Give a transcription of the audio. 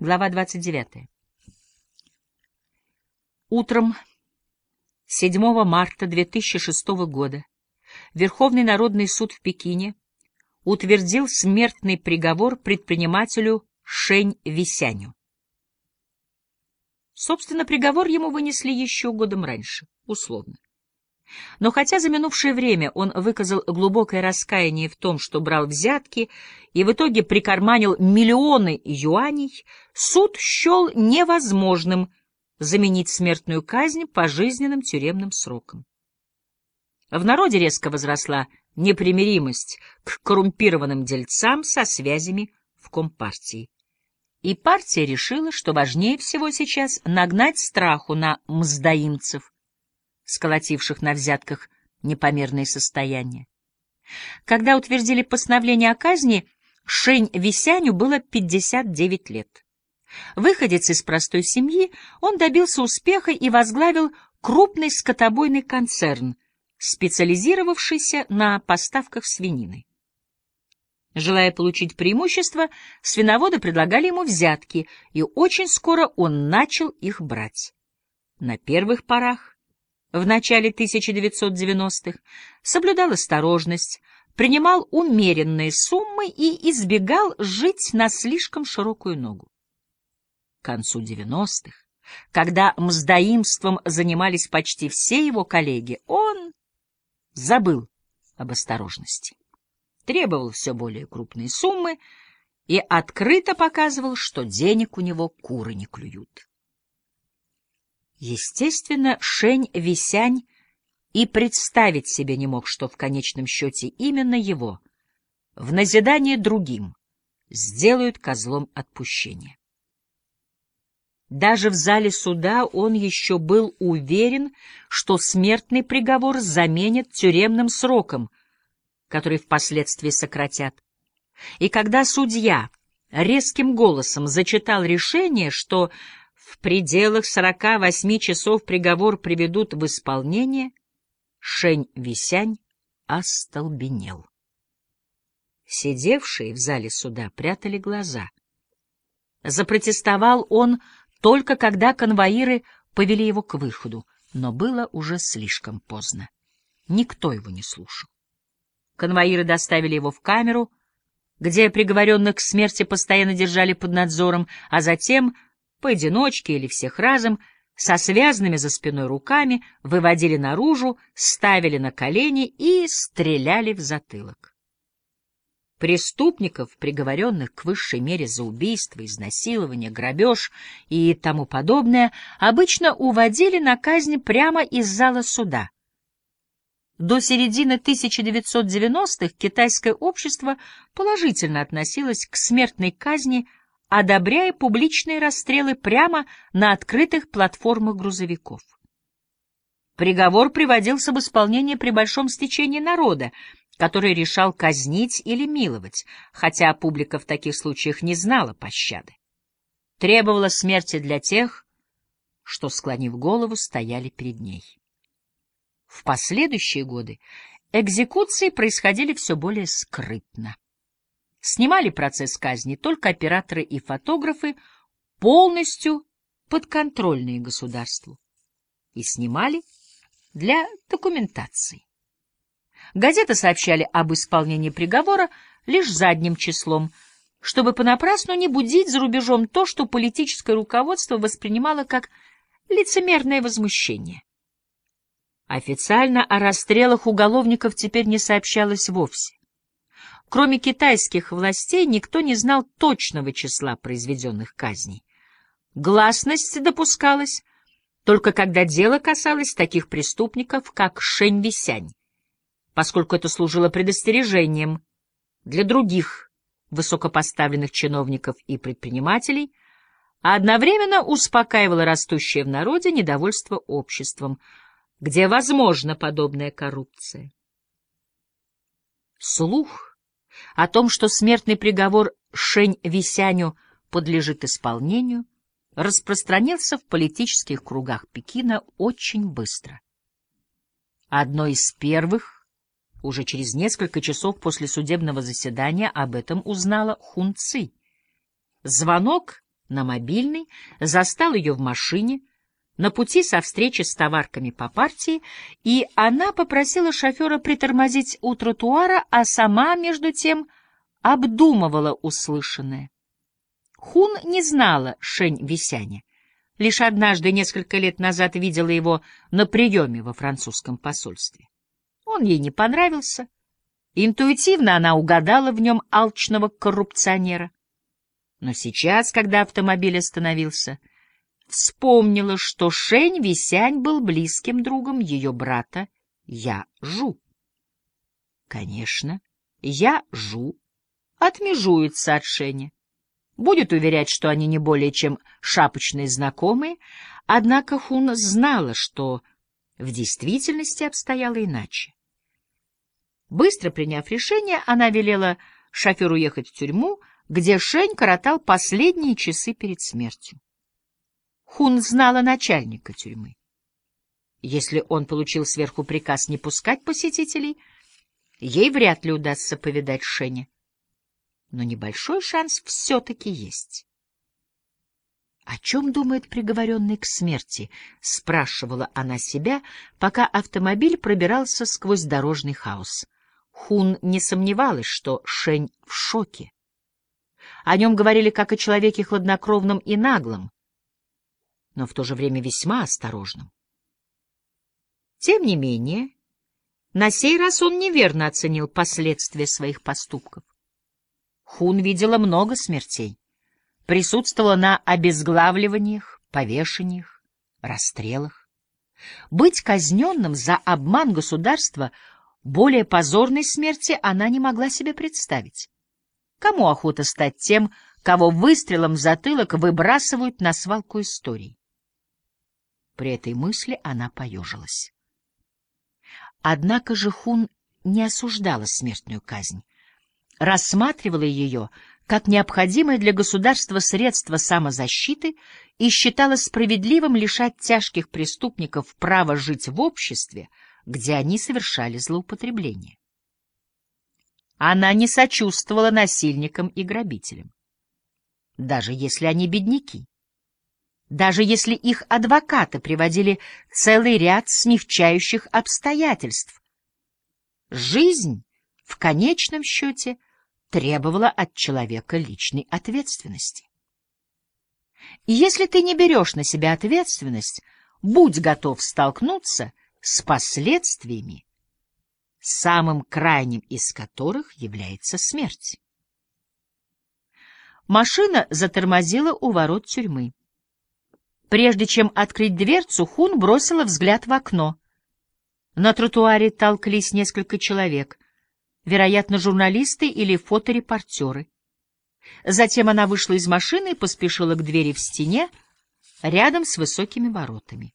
Глава 29. Утром 7 марта 2006 года Верховный народный суд в Пекине утвердил смертный приговор предпринимателю Шень Висяню. Собственно, приговор ему вынесли еще годом раньше, условно. Но хотя за минувшее время он выказал глубокое раскаяние в том, что брал взятки и в итоге прикарманил миллионы юаней, суд счел невозможным заменить смертную казнь пожизненным тюремным сроком. В народе резко возросла непримиримость к коррумпированным дельцам со связями в Компартии. И партия решила, что важнее всего сейчас нагнать страху на мздоимцев, сколотивших на взятках непомерные состояния. Когда утвердили постановление о казни, Шень Висяню было 59 лет. Выходец из простой семьи, он добился успеха и возглавил крупный скотобойный концерн, специализировавшийся на поставках свинины. Желая получить преимущество, свиноводы предлагали ему взятки, и очень скоро он начал их брать. На первых порах в начале 1990-х соблюдал осторожность, принимал умеренные суммы и избегал жить на слишком широкую ногу. К концу 90-х, когда мздоимством занимались почти все его коллеги, он забыл об осторожности. Требовал все более крупные суммы и открыто показывал, что денег у него куры не клюют. Естественно, Шень Висянь и представить себе не мог, что в конечном счете именно его, в назидание другим, сделают козлом отпущения. Даже в зале суда он еще был уверен, что смертный приговор заменит тюремным сроком, который впоследствии сократят. И когда судья резким голосом зачитал решение, что в пределах сорока восьми часов приговор приведут в исполнение, Шень Висянь остолбенел. Сидевшие в зале суда прятали глаза. Запротестовал он только когда конвоиры повели его к выходу, но было уже слишком поздно. Никто его не слушал. Конвоиры доставили его в камеру, где приговоренных к смерти постоянно держали под надзором, а затем поодиночке или всех разом, со связанными за спиной руками, выводили наружу, ставили на колени и стреляли в затылок. Преступников, приговоренных к высшей мере за убийство, изнасилование, грабеж и тому подобное, обычно уводили на казнь прямо из зала суда. До середины 1990-х китайское общество положительно относилось к смертной казни одобряя публичные расстрелы прямо на открытых платформах грузовиков. Приговор приводился в исполнение при большом стечении народа, который решал казнить или миловать, хотя публика в таких случаях не знала пощады. Требовала смерти для тех, что, склонив голову, стояли перед ней. В последующие годы экзекуции происходили все более скрытно. Снимали процесс казни только операторы и фотографы, полностью подконтрольные государству. И снимали для документации. Газеты сообщали об исполнении приговора лишь задним числом, чтобы понапрасну не будить за рубежом то, что политическое руководство воспринимало как лицемерное возмущение. Официально о расстрелах уголовников теперь не сообщалось вовсе. Кроме китайских властей, никто не знал точного числа произведенных казней. Гласность допускалась только когда дело касалось таких преступников, как Шэнь Висянь, поскольку это служило предостережением для других высокопоставленных чиновников и предпринимателей, а одновременно успокаивало растущее в народе недовольство обществом, где возможна подобная коррупция. Слух о том, что смертный приговор Шень Висяню подлежит исполнению, распространился в политических кругах Пекина очень быстро. Одной из первых, уже через несколько часов после судебного заседания, об этом узнала Хун Ци. Звонок на мобильный, застал ее в машине, на пути со встречи с товарками по партии, и она попросила шофера притормозить у тротуара, а сама, между тем, обдумывала услышанное. Хун не знала Шень Висяня. Лишь однажды, несколько лет назад, видела его на приеме во французском посольстве. Он ей не понравился. Интуитивно она угадала в нем алчного коррупционера. Но сейчас, когда автомобиль остановился, вспомнила, что Шень Висянь был близким другом ее брата Я Жу. Конечно, Я Жу отмежуется от Шеня. Будет уверять, что они не более чем шапочные знакомые, однако Хун знала, что в действительности обстояло иначе. Быстро приняв решение, она велела шоферу ехать в тюрьму, где Шень коротал последние часы перед смертью. Хун знала начальника тюрьмы. Если он получил сверху приказ не пускать посетителей, ей вряд ли удастся повидать Шеня. Но небольшой шанс все-таки есть. «О чем думает приговоренный к смерти?» — спрашивала она себя, пока автомобиль пробирался сквозь дорожный хаос. Хун не сомневалась, что Шень в шоке. О нем говорили как о человеке хладнокровном и наглом, но в то же время весьма осторожном. Тем не менее, на сей раз он неверно оценил последствия своих поступков. Хун видела много смертей, присутствовала на обезглавливаниях, повешениях, расстрелах. Быть казненным за обман государства более позорной смерти она не могла себе представить. Кому охота стать тем, кого выстрелом в затылок выбрасывают на свалку историй? При этой мысли она поежилась. Однако же Хун не осуждала смертную казнь, рассматривала ее как необходимое для государства средство самозащиты и считала справедливым лишать тяжких преступников права жить в обществе, где они совершали злоупотребление. Она не сочувствовала насильникам и грабителям, даже если они бедняки, даже если их адвокаты приводили целый ряд смягчающих обстоятельств. Жизнь, в конечном счете, требовала от человека личной ответственности. Если ты не берешь на себя ответственность, будь готов столкнуться с последствиями, самым крайним из которых является смерть. Машина затормозила у ворот тюрьмы. Прежде чем открыть дверцу, Хун бросила взгляд в окно. На тротуаре толклись несколько человек, вероятно, журналисты или фоторепортеры. Затем она вышла из машины и поспешила к двери в стене рядом с высокими воротами.